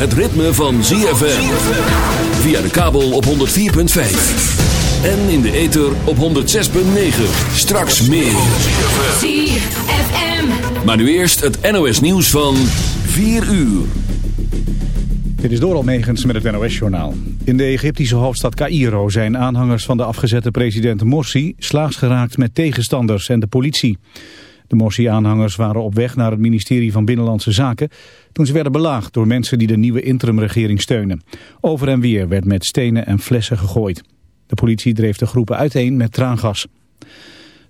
Het ritme van ZFM. Via de kabel op 104.5. En in de ether op 106.9. Straks meer. ZFM. Maar nu eerst het NOS nieuws van 4 uur. Dit is Doral Megens met het NOS-journaal. In de Egyptische hoofdstad Cairo zijn aanhangers van de afgezette president Morsi... slaags geraakt met tegenstanders en de politie. De Morsi-aanhangers waren op weg naar het ministerie van Binnenlandse Zaken... toen ze werden belaagd door mensen die de nieuwe interimregering steunen. Over en weer werd met stenen en flessen gegooid. De politie dreef de groepen uiteen met traangas.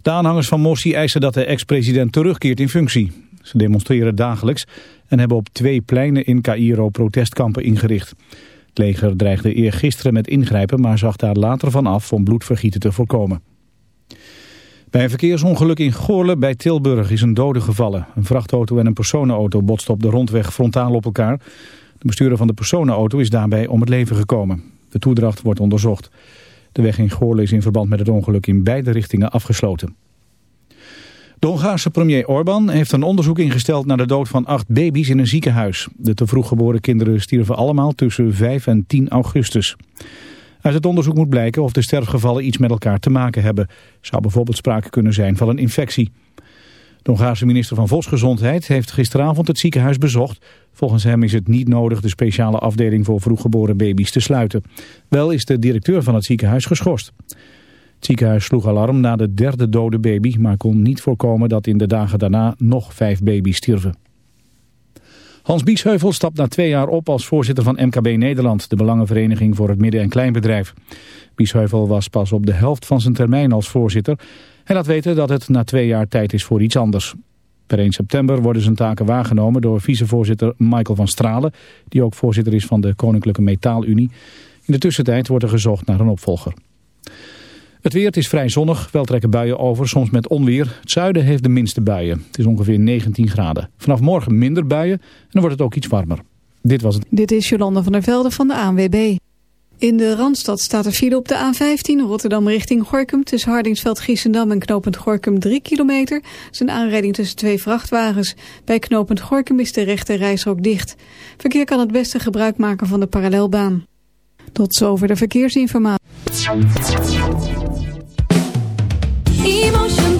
De aanhangers van Morsi eisen dat de ex-president terugkeert in functie. Ze demonstreren dagelijks en hebben op twee pleinen in Cairo protestkampen ingericht. Het leger dreigde eergisteren met ingrijpen, maar zag daar later van af om bloedvergieten te voorkomen. Bij een verkeersongeluk in Goorle bij Tilburg is een dode gevallen. Een vrachtauto en een personenauto botsten op de rondweg frontaal op elkaar. De bestuurder van de personenauto is daarbij om het leven gekomen. De toedracht wordt onderzocht. De weg in Goorle is in verband met het ongeluk in beide richtingen afgesloten. De Hongaarse premier Orbán heeft een onderzoek ingesteld naar de dood van acht baby's in een ziekenhuis. De te vroeg geboren kinderen stierven allemaal tussen 5 en 10 augustus. Uit het onderzoek moet blijken of de sterfgevallen iets met elkaar te maken hebben. Zou bijvoorbeeld sprake kunnen zijn van een infectie. De Hongaarse minister van Volksgezondheid heeft gisteravond het ziekenhuis bezocht. Volgens hem is het niet nodig de speciale afdeling voor vroeggeboren baby's te sluiten. Wel is de directeur van het ziekenhuis geschorst. Het ziekenhuis sloeg alarm na de derde dode baby, maar kon niet voorkomen dat in de dagen daarna nog vijf baby's stierven. Hans Biesheuvel stapt na twee jaar op als voorzitter van MKB Nederland, de Belangenvereniging voor het Midden- en Kleinbedrijf. Biesheuvel was pas op de helft van zijn termijn als voorzitter. Hij laat weten dat het na twee jaar tijd is voor iets anders. Per 1 september worden zijn taken waargenomen door vicevoorzitter Michael van Stralen, die ook voorzitter is van de Koninklijke Metaalunie. In de tussentijd wordt er gezocht naar een opvolger. Het weer, is vrij zonnig, wel trekken buien over, soms met onweer. Het zuiden heeft de minste buien. Het is ongeveer 19 graden. Vanaf morgen minder buien en dan wordt het ook iets warmer. Dit was het. Dit is Jolanda van der Velde van de ANWB. In de Randstad staat er file op de A15 Rotterdam richting Gorkum... tussen Hardingsveld, Giessendam en knooppunt Gorkum 3 kilometer. Het is een aanrijding tussen twee vrachtwagens. Bij knooppunt Gorkum is de rechte reisrook dicht. Verkeer kan het beste gebruik maken van de parallelbaan. Tot zover de verkeersinformatie. 一梦生。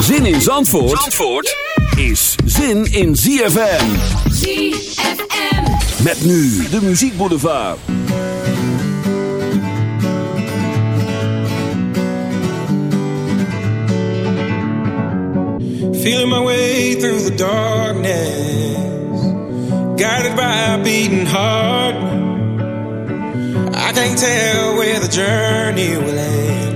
Zin in Zandvoort, Zandvoort is zin in ZFM. ZFM. Met nu de muziekboulevard. Feeling my way through the darkness, guided by a beating heart. I can't tell where the journey will end,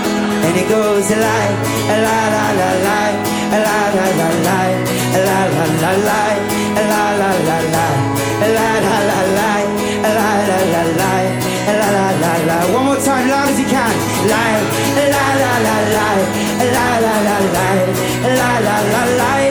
And it goes a lie, a la la la la, a la la la la, a la la la la, a la la la la, a la la la la, a la la la la, a la la la la. One more time, loud as you can. Lie, la la la la, a la la la la, a la la la la,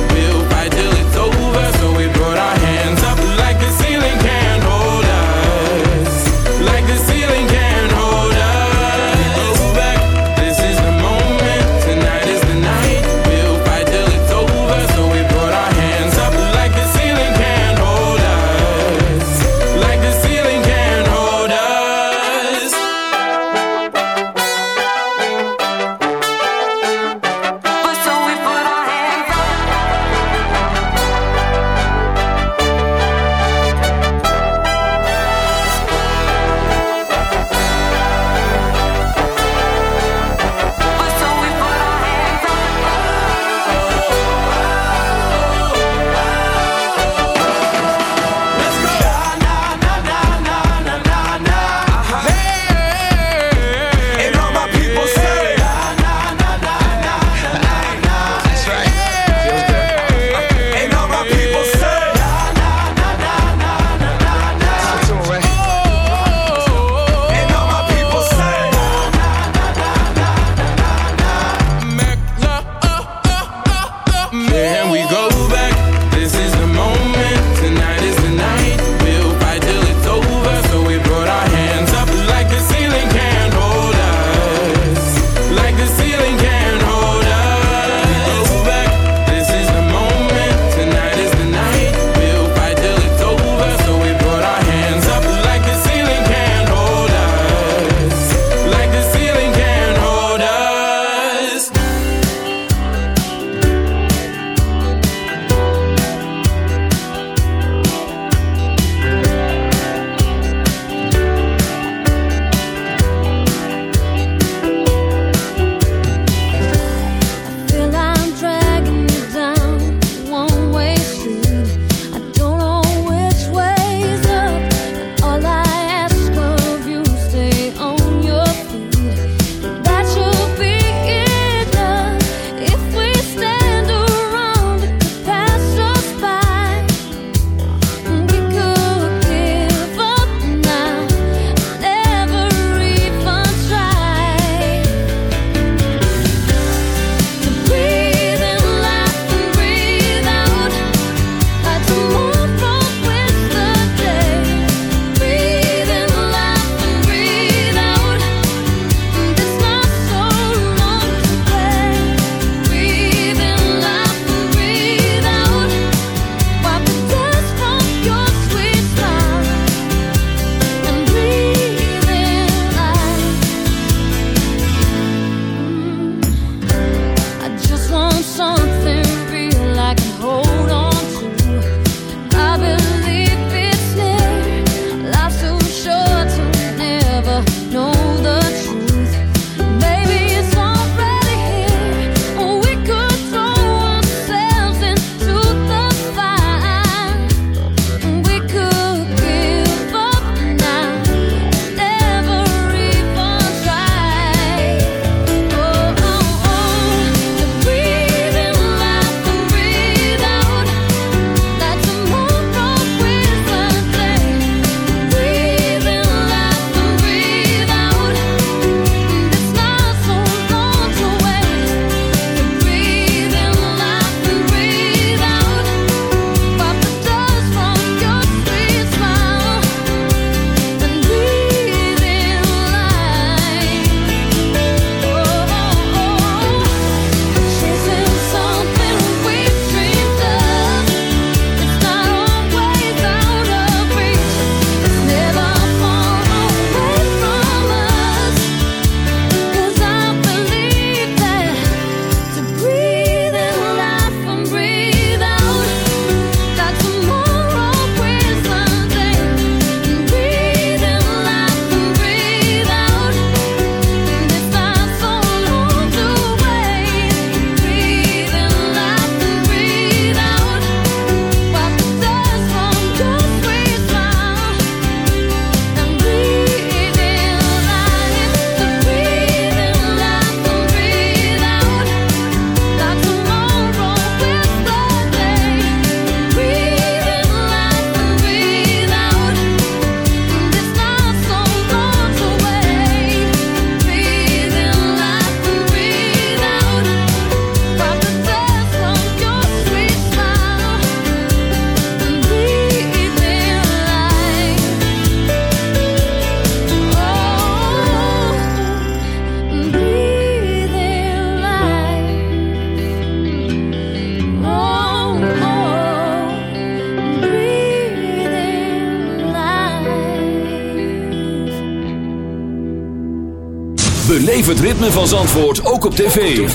ritme van Zandvoort ook op tv.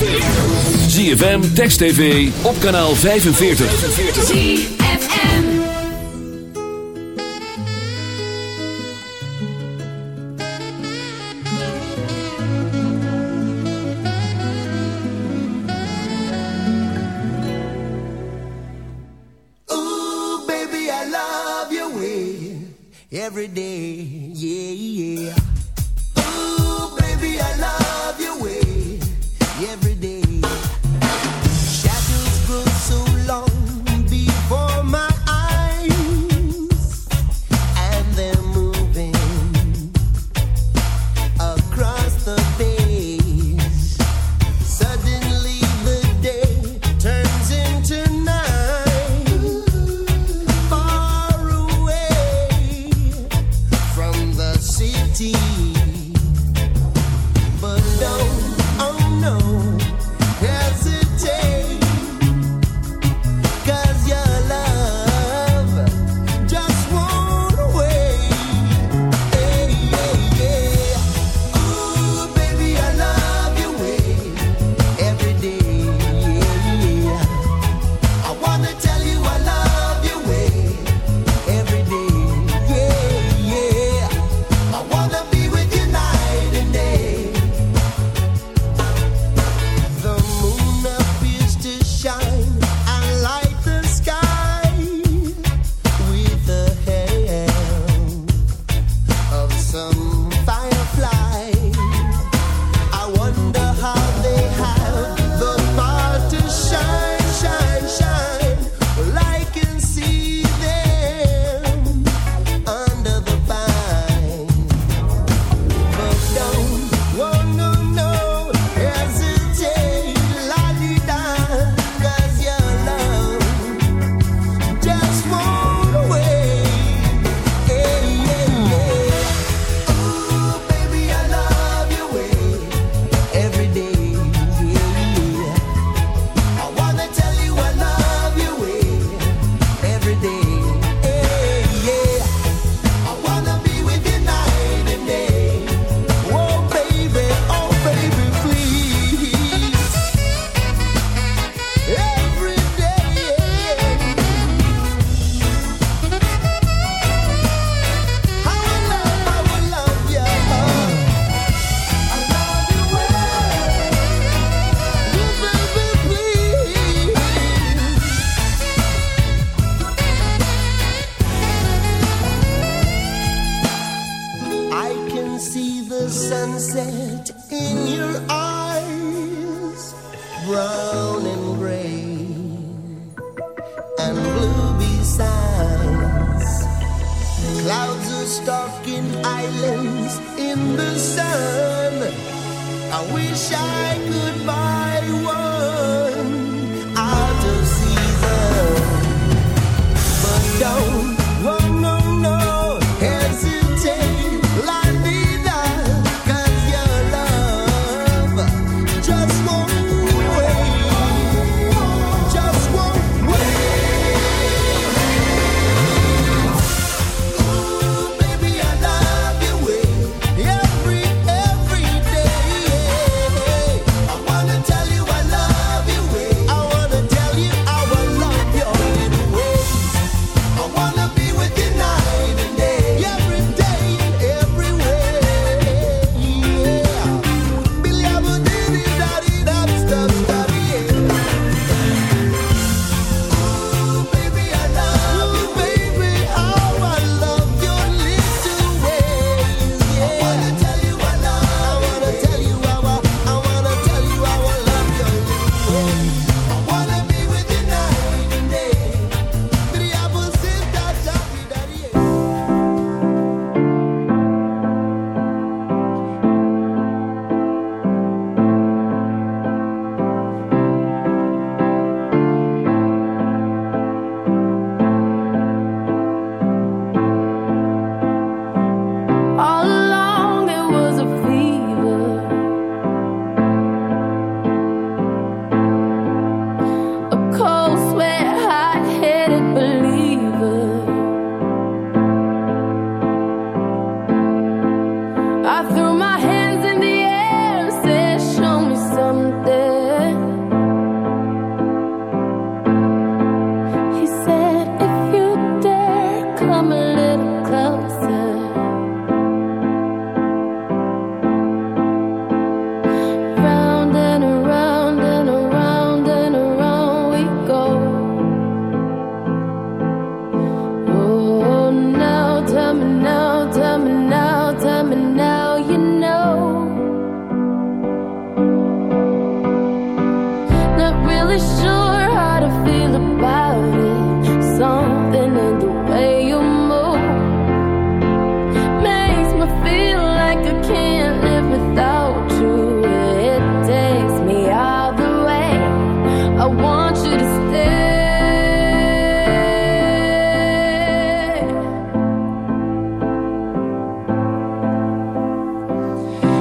ZFM, Text TV, op kanaal 45. ZFM Oh baby, I love your way Every day, yeah, yeah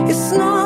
It's not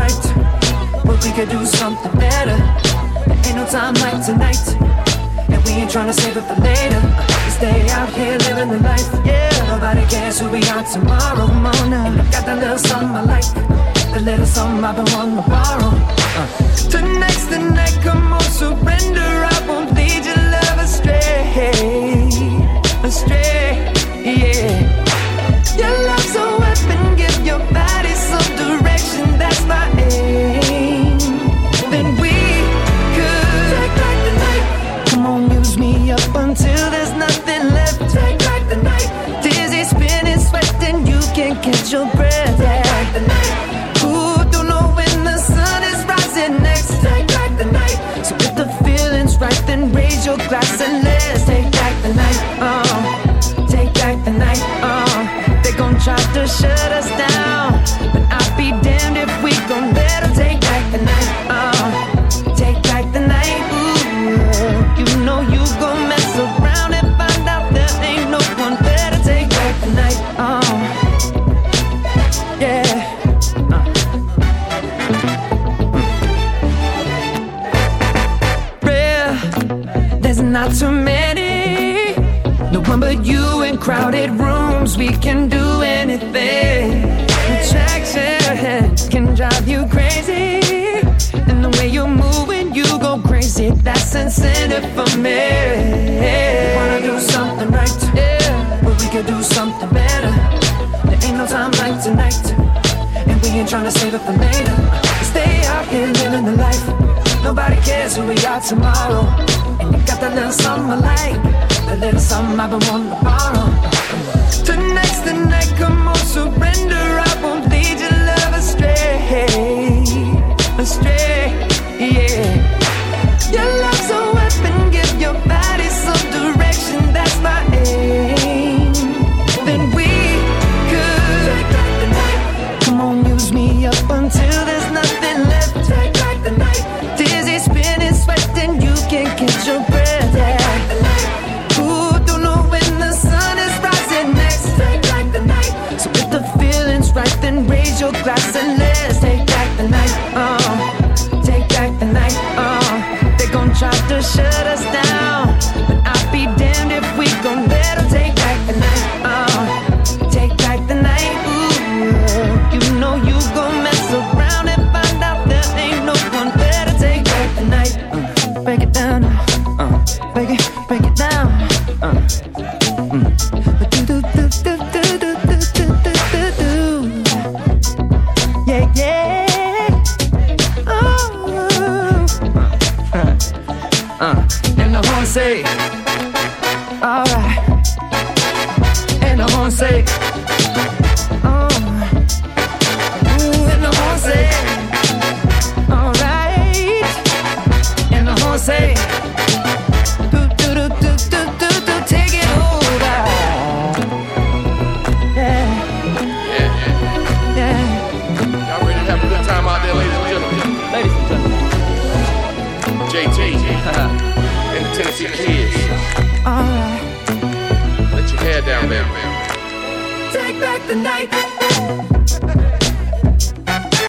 right, but we could do something better. There ain't no time like tonight, and we ain't trying to save it for later. Stay out here living the life, yeah. Nobody cares who we are tomorrow morning. Got that little something I like, the little something I've been wanting to borrow. Uh. Tonight's the night, come on, surrender. I won't lead your love astray, astray, yeah. crowded rooms, we can do anything. Attractions can drive you crazy. And the way you move moving, you go crazy, that's incentive for me. Yeah. Wanna do something right, yeah. but we could do something better. There ain't no time like tonight, and we ain't trying to save it for later. Stay out here living the life. Nobody cares who we are tomorrow just a little something I like, a little something I've been wanting to borrow. Tonight's the night, come on, surrender. I won't glass and